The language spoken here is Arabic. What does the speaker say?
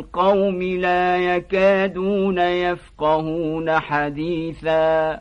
القوم لا يكادون يفقهون حديثاً